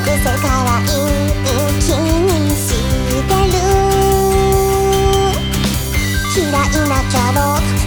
ぐらいい気にしてる嫌いなキャロット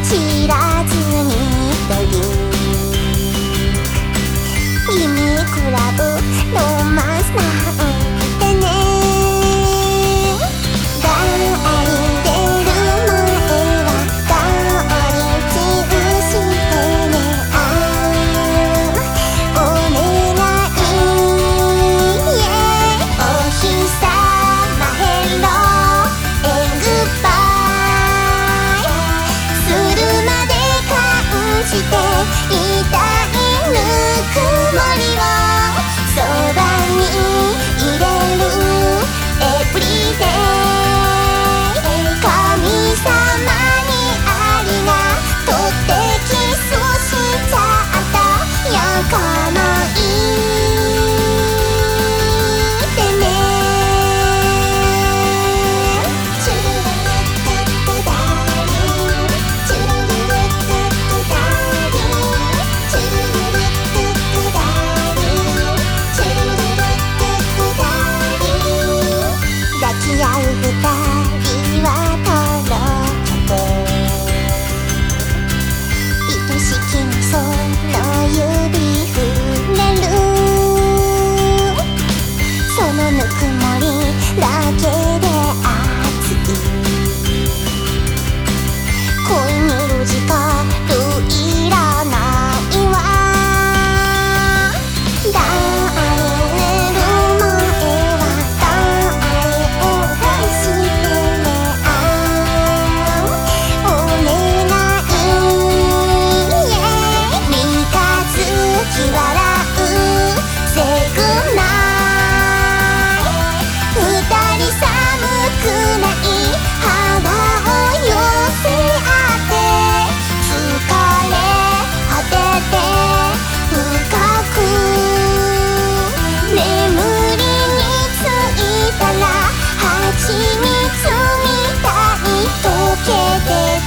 みたい溶けて